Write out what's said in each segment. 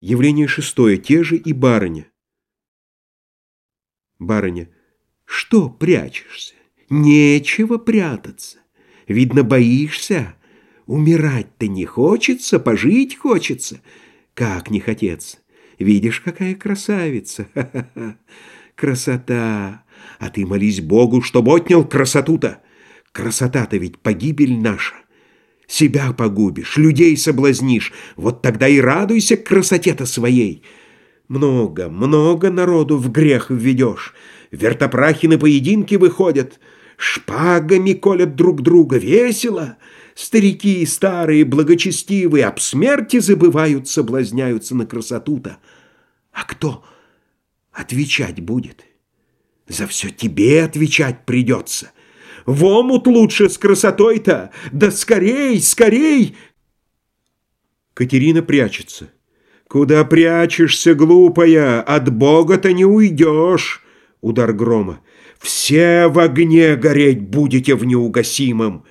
Явление шестое. Те же и барыня. Барыня. Что прячешься? Нечего прятаться. Видно, боишься. Умирать-то не хочется, пожить хочется. Как не хотеться? Видишь, какая красавица. Красота. А ты молись Богу, чтоб отнял красоту-то. Красота-то ведь погибель наша. Себя погубишь, людей соблазнишь, вот тогда и радуйся красоте-то своей. Много, много народу в грех введешь, вертопрахи на поединки выходят, шпагами колят друг друга, весело. Старики старые, благочестивые, об смерти забывают, соблазняются на красоту-то. А кто отвечать будет? За все тебе отвечать придется. В омут лучше с красотой-то! Да скорей, скорей!» Катерина прячется. «Куда прячешься, глупая? От Бога-то не уйдешь!» Удар грома. «Все в огне гореть будете в неугасимом!»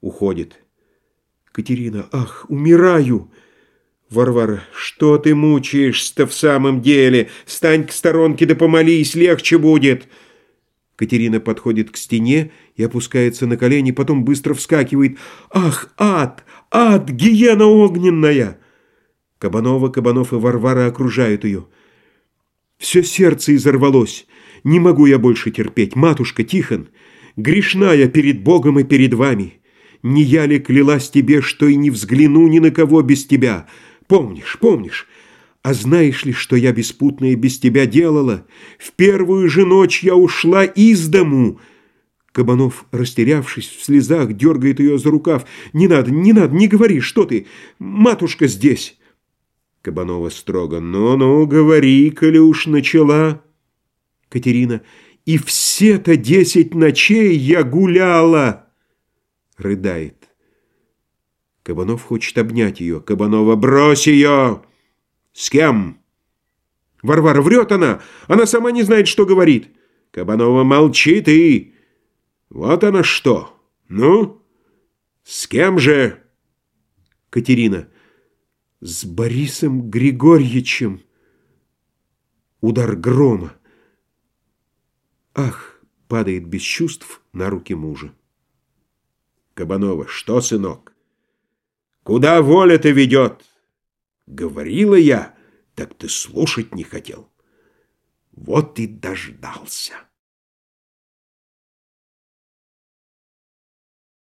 Уходит. Катерина. «Ах, умираю!» Варвара. «Что ты мучаешься-то в самом деле? Стань к сторонке да помолись, легче будет!» Катерина подходит к стене и опускается на колени, потом быстро вскакивает. «Ах, ад! Ад! Гиена огненная!» Кабанова, Кабанов и Варвара окружают ее. Все сердце изорвалось. Не могу я больше терпеть. Матушка, Тихон, грешна я перед Богом и перед вами. Не я ли клялась тебе, что и не взгляну ни на кого без тебя? Помнишь, помнишь? А знаешь ли, что я беспутное без тебя делала? В первую же ночь я ушла из дому!» Кабанов, растерявшись в слезах, дергает ее за рукав. «Не надо, не надо, не говори, что ты! Матушка здесь!» Кабанова строго. «Ну-ну, говори, коли уж начала!» Катерина. «И все-то десять ночей я гуляла!» Рыдает. Кабанов хочет обнять ее. Кабанова. «Брось ее!» «С кем?» «Варвара, врет она! Она сама не знает, что говорит!» «Кабанова, молчи ты! Вот она что! Ну, с кем же?» Катерина. «С Борисом Григорьевичем!» Удар грома. Ах, падает без чувств на руки мужа. Кабанова. «Что, сынок? Куда воля-то ведет?» Говорила я, так ты слушать не хотел. Вот и дождался.